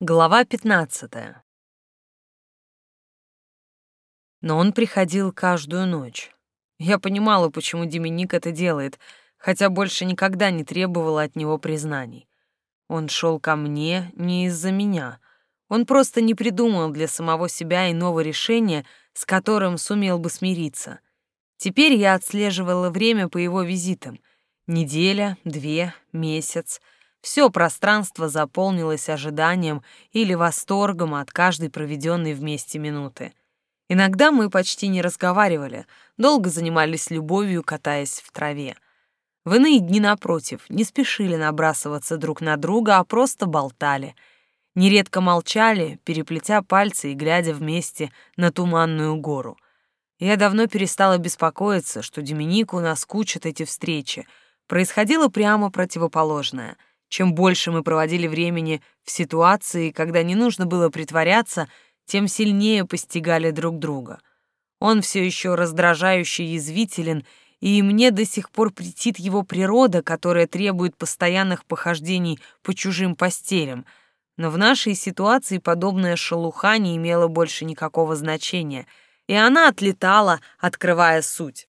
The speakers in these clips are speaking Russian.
Глава 15. Но он приходил каждую ночь. Я понимала, почему Деминик это делает, хотя больше никогда не требовала от него признаний. Он шел ко мне не из-за меня. Он просто не придумал для самого себя иного решения, с которым сумел бы смириться. Теперь я отслеживала время по его визитам. Неделя, две, месяц — все пространство заполнилось ожиданием или восторгом от каждой проведенной вместе минуты. Иногда мы почти не разговаривали, долго занимались любовью, катаясь в траве. В иные дни, напротив, не спешили набрасываться друг на друга, а просто болтали. Нередко молчали, переплетя пальцы и глядя вместе на туманную гору. Я давно перестала беспокоиться, что Деминику наскучат эти встречи. Происходило прямо противоположное — чем больше мы проводили времени в ситуации, когда не нужно было притворяться, тем сильнее постигали друг друга. Он все еще раздражающе язвителен, и мне до сих пор претит его природа, которая требует постоянных похождений по чужим постелям. Но в нашей ситуации подобная шелуха не имела больше никакого значения, и она отлетала, открывая суть.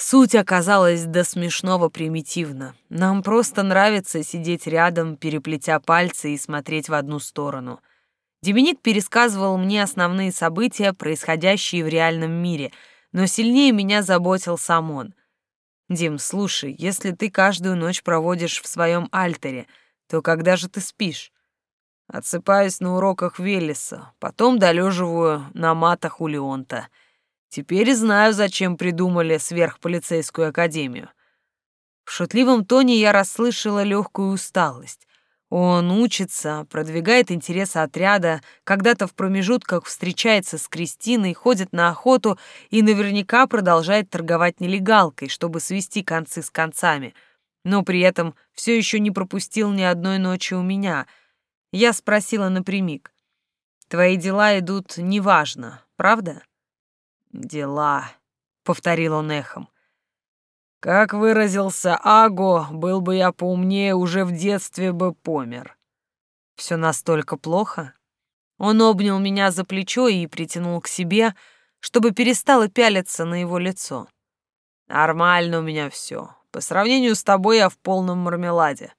Суть оказалась до смешного примитивна. Нам просто нравится сидеть рядом, переплетя пальцы и смотреть в одну сторону. Деминик пересказывал мне основные события, происходящие в реальном мире, но сильнее меня заботил сам он. «Дим, слушай, если ты каждую ночь проводишь в своем альтере, то когда же ты спишь?» Отсыпаюсь на уроках Велеса, потом долеживаю на матах у Леонта — Теперь знаю, зачем придумали сверхполицейскую академию. В шутливом тоне я расслышала легкую усталость. Он учится, продвигает интересы отряда, когда-то в промежутках встречается с Кристиной, ходит на охоту и наверняка продолжает торговать нелегалкой, чтобы свести концы с концами. Но при этом все еще не пропустил ни одной ночи у меня. Я спросила напрямик. «Твои дела идут неважно, правда?» «Дела», — повторил он эхом. «Как выразился Аго, был бы я поумнее, уже в детстве бы помер». «Все настолько плохо?» Он обнял меня за плечо и притянул к себе, чтобы перестало пялиться на его лицо. «Нормально у меня все. По сравнению с тобой я в полном мармеладе».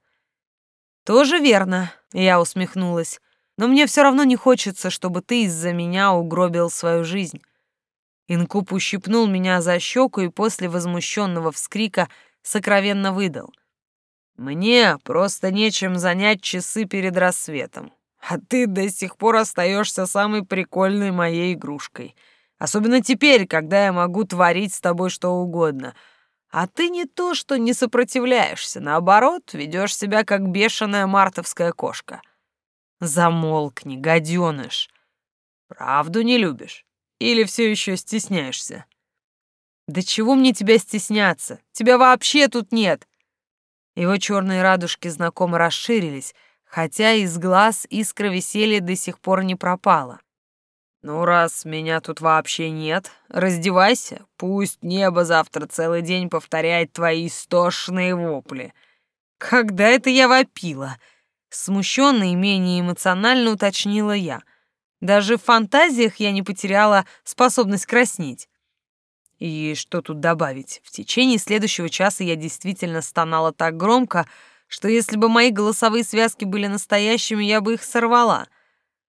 «Тоже верно», — я усмехнулась. «Но мне все равно не хочется, чтобы ты из-за меня угробил свою жизнь. Инкуб ущипнул меня за щеку и после возмущенного вскрика сокровенно выдал. «Мне просто нечем занять часы перед рассветом, а ты до сих пор остаешься самой прикольной моей игрушкой. Особенно теперь, когда я могу творить с тобой что угодно. А ты не то, что не сопротивляешься, наоборот, ведешь себя как бешеная мартовская кошка. Замолкни, гаденыш. Правду не любишь? Или все еще стесняешься? Да чего мне тебя стесняться? Тебя вообще тут нет. Его черные радужки знакомо расширились, хотя из глаз искра веселья до сих пор не пропала. «Ну, раз меня тут вообще нет, раздевайся, пусть небо завтра целый день повторяет твои истошные вопли». «Когда это я вопила?» Смущенно и менее эмоционально уточнила я — даже в фантазиях я не потеряла способность краснеть. И что тут добавить? В течение следующего часа я действительно стонала так громко, что если бы мои голосовые связки были настоящими, я бы их сорвала.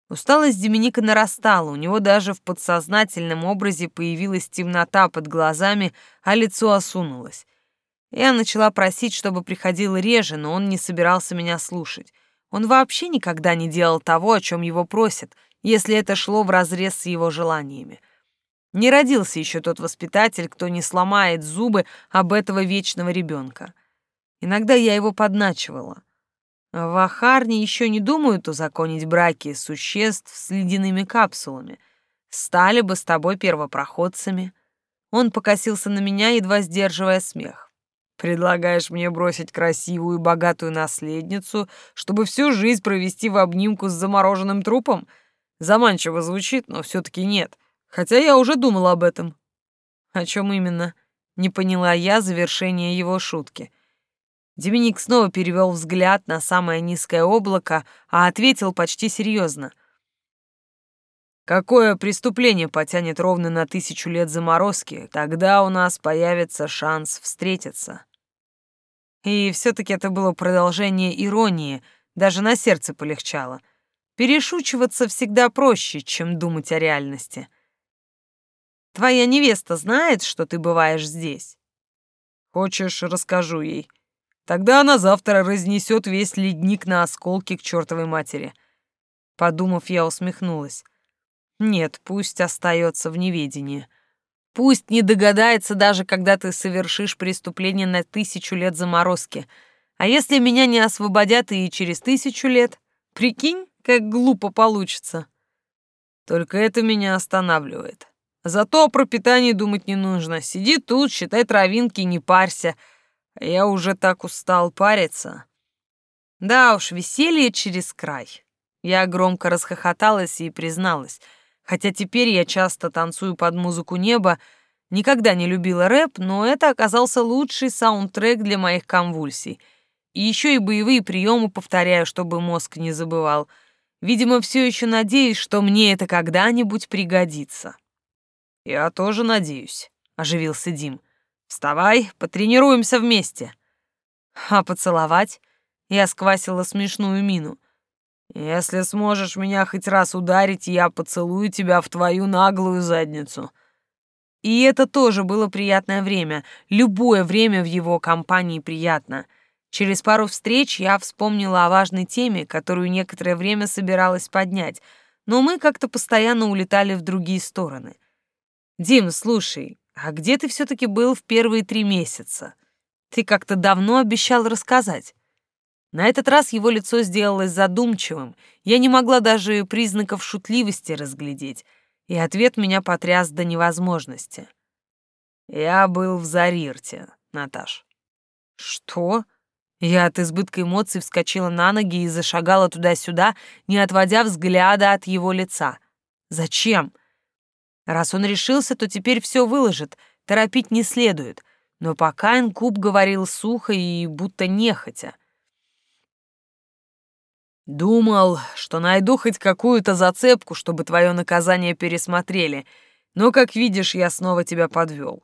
Усталость Деминика нарастала, у него даже в подсознательном образе появилась темнота под глазами, а лицо осунулось. Я начала просить, чтобы приходил реже, но он не собирался меня слушать. Он вообще никогда не делал того, о чем его просят — если это шло вразрез с его желаниями. Не родился еще тот воспитатель, кто не сломает зубы об этого вечного ребенка. Иногда я его подначивала. В Ахарне еще не думают узаконить браки существ с ледяными капсулами. Стали бы с тобой первопроходцами. Он покосился на меня, едва сдерживая смех. Предлагаешь мне бросить красивую и богатую наследницу, чтобы всю жизнь провести в обнимку с замороженным трупом — Заманчиво звучит, но все-таки нет. Хотя я уже думала об этом. О чем именно? Не поняла я завершение его шутки. Деминик снова перевел взгляд на самое низкое облако, а ответил почти серьезно. Какое преступление потянет ровно на тысячу лет заморозки, тогда у нас появится шанс встретиться. И все-таки это было продолжение иронии, даже на сердце полегчало. Перешучиваться всегда проще, чем думать о реальности. Твоя невеста знает, что ты бываешь здесь? Хочешь, расскажу ей. Тогда она завтра разнесет весь ледник на осколки к чертовой матери. Подумав, я усмехнулась. Нет, пусть остается в неведении. Пусть не догадается даже, когда ты совершишь преступление на тысячу лет заморозки. А если меня не освободят и через тысячу лет? Прикинь, как глупо получится. Только это меня останавливает. Зато о пропитании думать не нужно. Сиди тут, считай травинки, не парься. Я уже так устал париться. Да уж, веселье через край. Я громко расхохоталась и призналась. Хотя теперь я часто танцую под музыку неба, никогда не любила рэп, но это оказался лучший саундтрек для моих конвульсий. И еще и боевые приемы повторяю, чтобы мозг не забывал. Видимо, все еще надеюсь, что мне это когда-нибудь пригодится. Я тоже надеюсь, оживился Дим. Вставай, потренируемся вместе. А поцеловать? Я сквасила смешную мину. Если сможешь меня хоть раз ударить, я поцелую тебя в твою наглую задницу. И это тоже было приятное время. Любое время в его компании приятно. Через пару встреч я вспомнила о важной теме, которую некоторое время собиралась поднять, но мы как-то постоянно улетали в другие стороны. «Дим, слушай, а где ты все-таки был в первые три месяца? Ты как-то давно обещал рассказать». На этот раз его лицо сделалось задумчивым, я не могла даже признаков шутливости разглядеть, и ответ меня потряс до невозможности. «Я был в Зарирте, Наташ». «Что?» Я от избытка эмоций вскочила на ноги и зашагала туда-сюда, не отводя взгляда от его лица. «Зачем?» Раз он решился, то теперь все выложит, торопить не следует. Но пока Инкуб говорил сухо и будто нехотя. «Думал, что найду хоть какую-то зацепку, чтобы твое наказание пересмотрели, но, как видишь, я снова тебя подвел.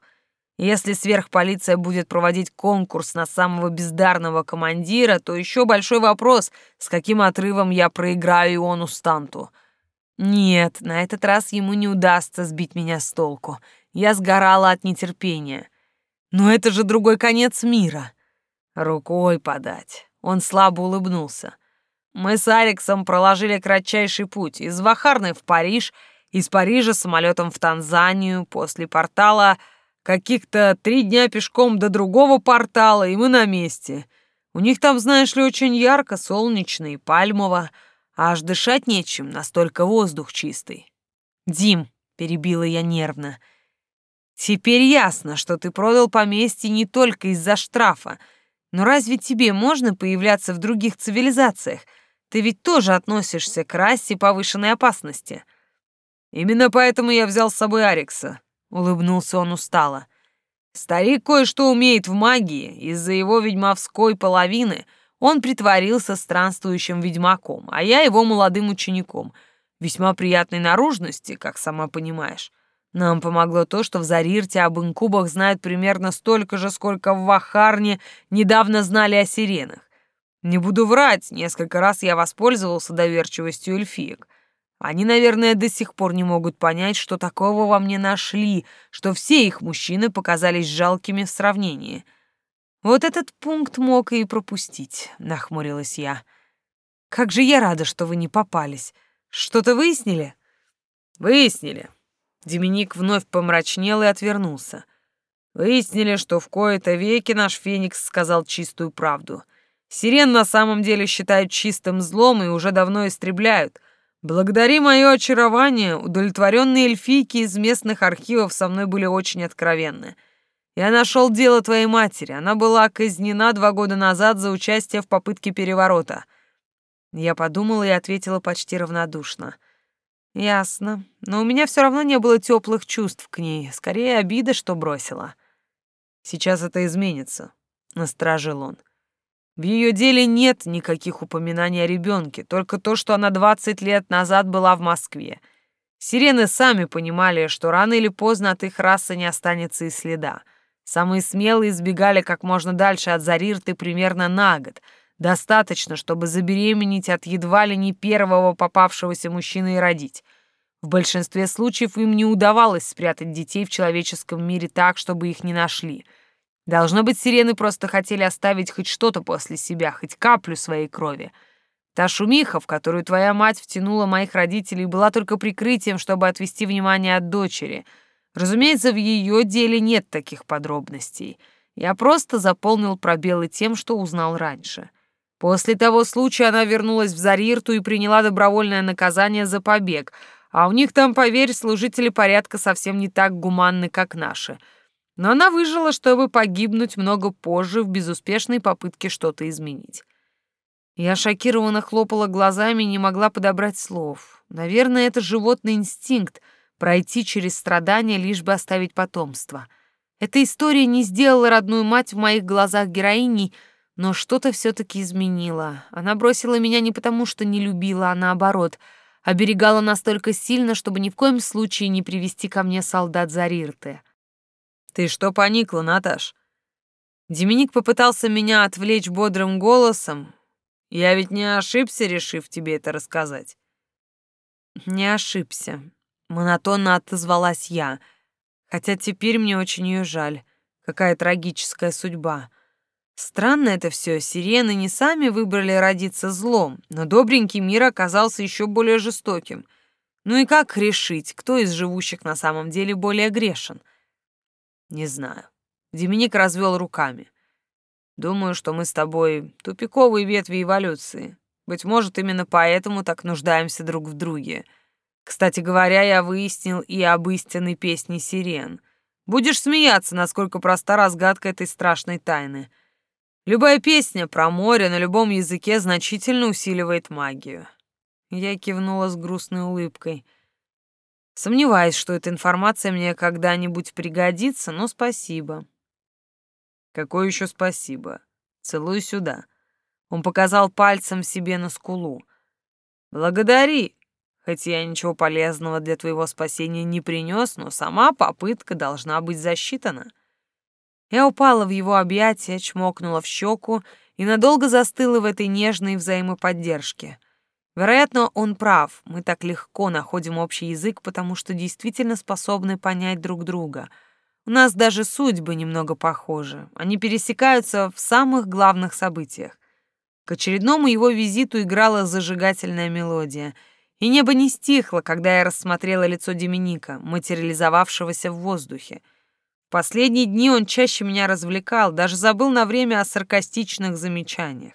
Если сверхполиция будет проводить конкурс на самого бездарного командира, то еще большой вопрос, с каким отрывом я проиграю Иону Станту». Нет, на этот раз ему не удастся сбить меня с толку. Я сгорала от нетерпения. Но это же другой конец мира. Рукой подать. Он слабо улыбнулся. Мы с Алексом проложили кратчайший путь из Вахарны в Париж, из Парижа самолетом в Танзанию, после портала каких-то три дня пешком до другого портала, и мы на месте. У них там, знаешь ли, очень ярко, солнечно и пальмово. Аж дышать нечем, настолько воздух чистый. Дим, перебила я нервно. Теперь ясно, что ты продал поместье не только из-за штрафа. Но разве тебе можно появляться в других цивилизациях? Ты ведь тоже относишься к расе повышенной опасности. Именно поэтому я взял с собой Арикса, улыбнулся он устало. Старик кое-что умеет в магии, из-за его ведьмовской половины — он притворился странствующим ведьмаком, а я его молодым учеником. Весьма приятной наружности, как сама понимаешь. Нам помогло то, что в Зарирте об инкубах знают примерно столько же, сколько в Вахарне недавно знали о сиренах. Не буду врать, несколько раз я воспользовался доверчивостью эльфиек. Они, наверное, до сих пор не могут понять, что такого во мне нашли, что все их мужчины показались жалкими в сравнении — вот этот пункт мог и пропустить, нахмурилась я. Как же я рада, что вы не попались. Что-то выяснили? Выяснили. Деминик вновь помрачнел и отвернулся. Выяснили, что в кои-то веки наш Феникс сказал чистую правду. Сирен на самом деле считают чистым злом и уже давно истребляют. Благодари мое очарование, удовлетворенные эльфийки из местных архивов со мной были очень откровенны. Я нашел дело твоей матери. Она была казнена два года назад за участие в попытке переворота. Я подумала и ответила почти равнодушно. Ясно. Но у меня все равно не было теплых чувств к ней, скорее обида, что бросила. Сейчас это изменится, насторожил он. В ее деле нет никаких упоминаний о ребенке, только то, что она 20 лет назад была в Москве. Сирены сами понимали, что рано или поздно от их расы не останется и следа. Самые смелые избегали как можно дальше от Зарирты примерно на год. Достаточно, чтобы забеременеть от едва ли не первого попавшегося мужчины и родить. В большинстве случаев им не удавалось спрятать детей в человеческом мире так, чтобы их не нашли — Должно быть, сирены просто хотели оставить хоть что-то после себя, хоть каплю своей крови. Та шумиха, в которую твоя мать втянула моих родителей, была только прикрытием, чтобы отвести внимание от дочери. Разумеется, в ее деле нет таких подробностей. Я просто заполнил пробелы тем, что узнал раньше. После того случая она вернулась в Зарирту и приняла добровольное наказание за побег, а у них там, поверь, служители порядка совсем не так гуманны, как наши — но она выжила, чтобы погибнуть много позже в безуспешной попытке что-то изменить. Я шокированно хлопала глазами и не могла подобрать слов. Наверное, это животный инстинкт — пройти через страдания, лишь бы оставить потомство. Эта история не сделала родную мать в моих глазах героиней, но что-то все-таки изменила. Она бросила меня не потому, что не любила, а наоборот, оберегала настолько сильно, чтобы ни в коем случае не привести ко мне солдат Зарирты. «Ты что поникла, Наташ?» Деминик попытался меня отвлечь бодрым голосом. Я ведь не ошибся, решив тебе это рассказать. Не ошибся. Монотонно отозвалась я. Хотя теперь мне очень ее жаль. Какая трагическая судьба. Странно это все. Сирены не сами выбрали родиться злом, но добренький мир оказался еще более жестоким. Ну и как решить, кто из живущих на самом деле более грешен? — не знаю. Деминик развел руками. Думаю, что мы с тобой тупиковые ветви эволюции. Быть может, именно поэтому так нуждаемся друг в друге. Кстати говоря, я выяснил и об истинной песне сирен. Будешь смеяться, насколько проста разгадка этой страшной тайны. Любая песня про море на любом языке значительно усиливает магию. Я кивнула с грустной улыбкой. Сомневаюсь, что эта информация мне когда-нибудь пригодится, но спасибо. Какое еще спасибо? Целую сюда. Он показал пальцем себе на скулу. Благодари. Хоть я ничего полезного для твоего спасения не принес, но сама попытка должна быть засчитана. Я упала в его объятия, чмокнула в щеку и надолго застыла в этой нежной взаимоподдержке. Вероятно, он прав. Мы так легко находим общий язык, потому что действительно способны понять друг друга. У нас даже судьбы немного похожи. Они пересекаются в самых главных событиях. К очередному его визиту играла зажигательная мелодия, и небо не стихло, когда я рассмотрела лицо Деминика, материализовавшегося в воздухе. В последние дни он чаще меня развлекал, даже забыл на время о саркастичных замечаниях.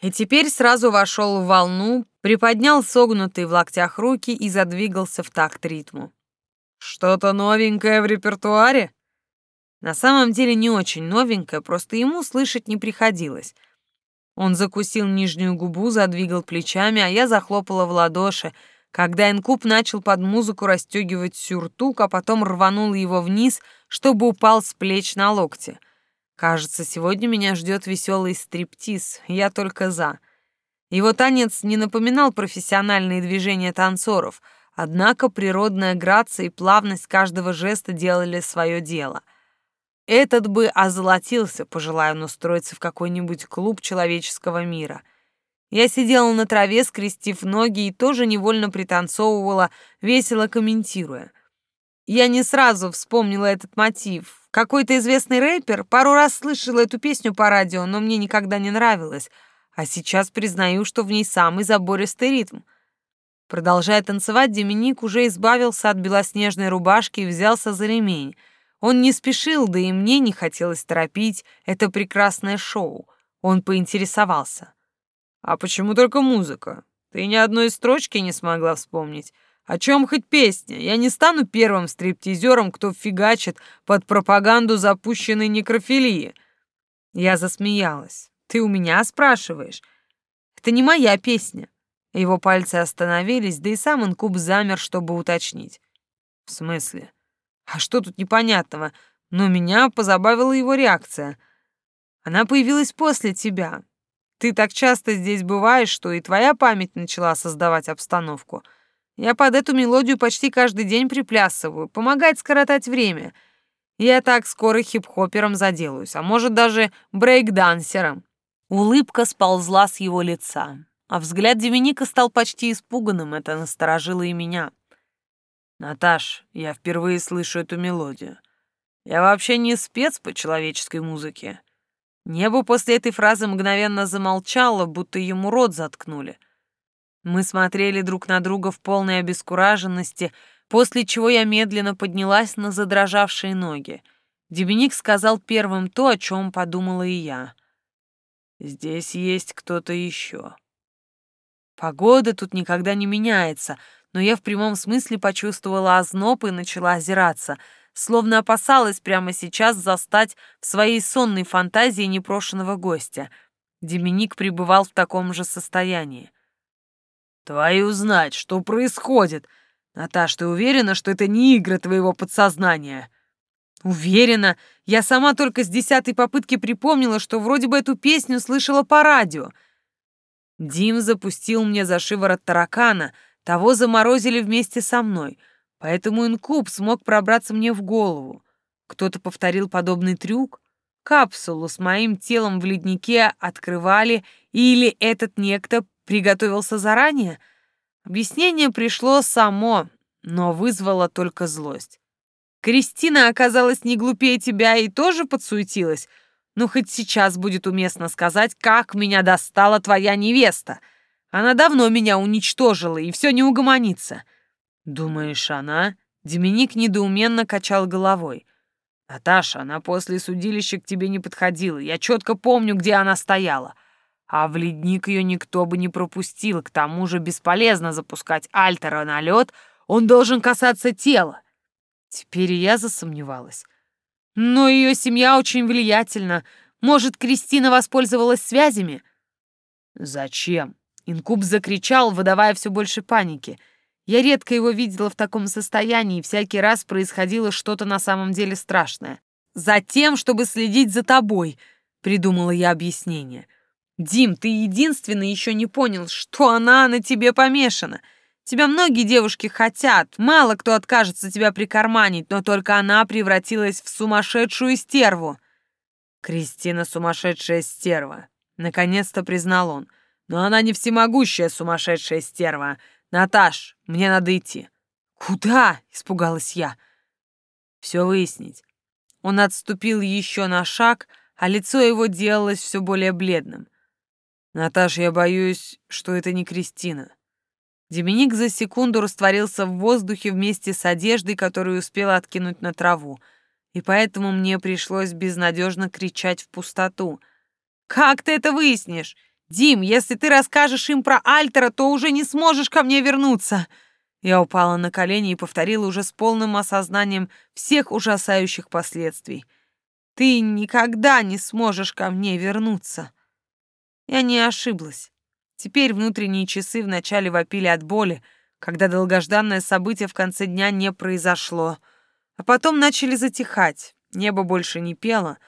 И теперь сразу вошел в волну, приподнял согнутые в локтях руки и задвигался в такт ритму. «Что-то новенькое в репертуаре?» На самом деле не очень новенькое, просто ему слышать не приходилось. Он закусил нижнюю губу, задвигал плечами, а я захлопала в ладоши, когда инкуб начал под музыку расстегивать сюртук, а потом рванул его вниз, чтобы упал с плеч на локти — Кажется, сегодня меня ждет веселый стриптиз, я только за. Его танец не напоминал профессиональные движения танцоров, однако природная грация и плавность каждого жеста делали свое дело. Этот бы озолотился, пожелая он устроиться в какой-нибудь клуб человеческого мира. Я сидела на траве, скрестив ноги, и тоже невольно пританцовывала, весело комментируя. Я не сразу вспомнила этот мотив, какой-то известный рэпер пару раз слышала эту песню по радио, но мне никогда не нравилась, а сейчас признаю, что в ней самый забористый ритм. Продолжая танцевать, Деминик уже избавился от белоснежной рубашки и взялся за ремень. Он не спешил, да и мне не хотелось торопить это прекрасное шоу. Он поинтересовался. «А почему только музыка? Ты ни одной строчки не смогла вспомнить?» О чем хоть песня? Я не стану первым стриптизером, кто фигачит под пропаганду запущенной некрофилии. Я засмеялась. Ты у меня спрашиваешь? Это не моя песня. Его пальцы остановились, да и сам инкуб замер, чтобы уточнить. В смысле? А что тут непонятного? Но меня позабавила его реакция. Она появилась после тебя. Ты так часто здесь бываешь, что и твоя память начала создавать обстановку. Я под эту мелодию почти каждый день приплясываю, помогает скоротать время. Я так скоро хип-хопером заделаюсь, а может даже брейк-дансером». Улыбка сползла с его лица, а взгляд Деминика стал почти испуганным, это насторожило и меня. «Наташ, я впервые слышу эту мелодию. Я вообще не спец по человеческой музыке». Небо после этой фразы мгновенно замолчало, будто ему рот заткнули. Мы смотрели друг на друга в полной обескураженности, после чего я медленно поднялась на задрожавшие ноги. Деминик сказал первым то, о чем подумала и я. Здесь есть кто-то еще. Погода тут никогда не меняется, но я в прямом смысле почувствовала озноб и начала озираться, словно опасалась прямо сейчас застать в своей сонной фантазии непрошенного гостя. Деминик пребывал в таком же состоянии. «Твою знать, что происходит! Наташ, ты уверена, что это не игры твоего подсознания?» Уверена, я сама только с десятой попытки припомнила, что вроде бы эту песню слышала по радио. Дим запустил мне за шиворот таракана, того заморозили вместе со мной, поэтому инкуб смог пробраться мне в голову. Кто-то повторил подобный трюк. Капсулу с моим телом в леднике открывали, или этот некто приготовился заранее? Объяснение пришло само, но вызвало только злость. Кристина оказалась не глупее тебя и тоже подсуетилась. Ну, хоть сейчас будет уместно сказать, как меня достала твоя невеста. Она давно меня уничтожила, и все не угомонится. Думаешь, она? Деминик недоуменно качал головой. Наташа, она после судилища к тебе не подходила. Я четко помню, где она стояла. А в ледник ее никто бы не пропустил. К тому же бесполезно запускать альтера на лед, он должен касаться тела. Теперь я засомневалась. Но ее семья очень влиятельна. Может, Кристина воспользовалась связями? Зачем? Инкуб закричал, выдавая все больше паники. Я редко его видела в таком состоянии, и всякий раз происходило что-то на самом деле страшное. «Затем, чтобы следить за тобой», — придумала я объяснение. «Дим, ты единственный еще не понял, что она на тебе помешана. Тебя многие девушки хотят, мало кто откажется тебя прикарманить, но только она превратилась в сумасшедшую стерву». «Кристина сумасшедшая стерва», — наконец-то признал он. «Но она не всемогущая сумасшедшая стерва. Наташ, мне надо идти». «Куда?» — испугалась я. «Все выяснить». Он отступил еще на шаг, а лицо его делалось все более бледным. «Наташ, я боюсь, что это не Кристина». Деминик за секунду растворился в воздухе вместе с одеждой, которую успела откинуть на траву, и поэтому мне пришлось безнадежно кричать в пустоту. «Как ты это выяснишь? Дим, если ты расскажешь им про Альтера, то уже не сможешь ко мне вернуться!» Я упала на колени и повторила уже с полным осознанием всех ужасающих последствий. «Ты никогда не сможешь ко мне вернуться!» Я не ошиблась. Теперь внутренние часы вначале вопили от боли, когда долгожданное событие в конце дня не произошло, а потом начали затихать. Небо больше не пело,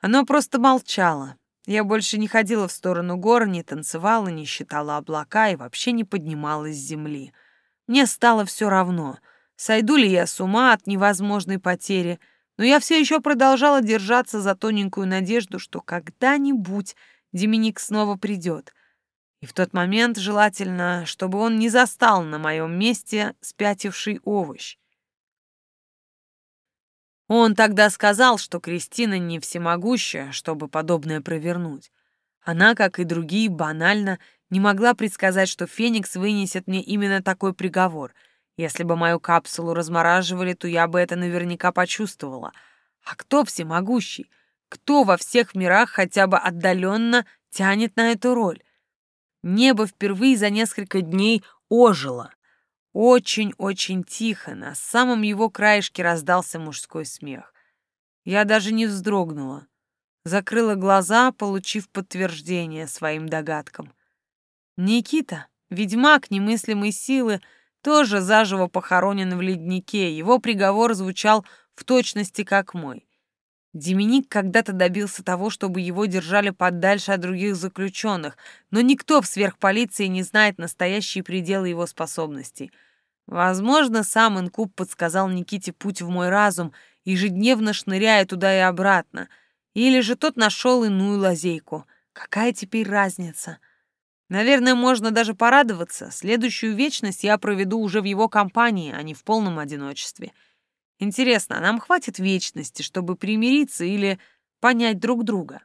оно просто молчало. Я больше не ходила в сторону гор, не танцевала, не считала облака и вообще не поднималась с земли. Мне стало все равно, сойду ли я с ума от невозможной потери, но я все еще продолжала держаться за тоненькую надежду, что когда-нибудь Деминик снова придет — и в тот момент желательно, чтобы он не застал на моем месте спятивший овощ. Он тогда сказал, что Кристина не всемогущая, чтобы подобное провернуть. Она, как и другие, банально не могла предсказать, что Феникс вынесет мне именно такой приговор. Если бы мою капсулу размораживали, то я бы это наверняка почувствовала. А кто всемогущий? Кто во всех мирах хотя бы отдаленно тянет на эту роль? Небо впервые за несколько дней ожило. Очень-очень тихо, на самом его краешке раздался мужской смех. Я даже не вздрогнула. Закрыла глаза, получив подтверждение своим догадкам. Никита, ведьмак немыслимой силы, тоже заживо похоронен в леднике. Его приговор звучал в точности как мой. Деминик когда-то добился того, чтобы его держали подальше от других заключенных, но никто в сверхполиции не знает настоящие пределы его способностей. Возможно, сам Инкуб подсказал Никите путь в мой разум, ежедневно шныряя туда и обратно. Или же тот нашел иную лазейку. Какая теперь разница? Наверное, можно даже порадоваться. Следующую вечность я проведу уже в его компании, а не в полном одиночестве. Интересно, а нам хватит вечности, чтобы примириться или понять друг друга?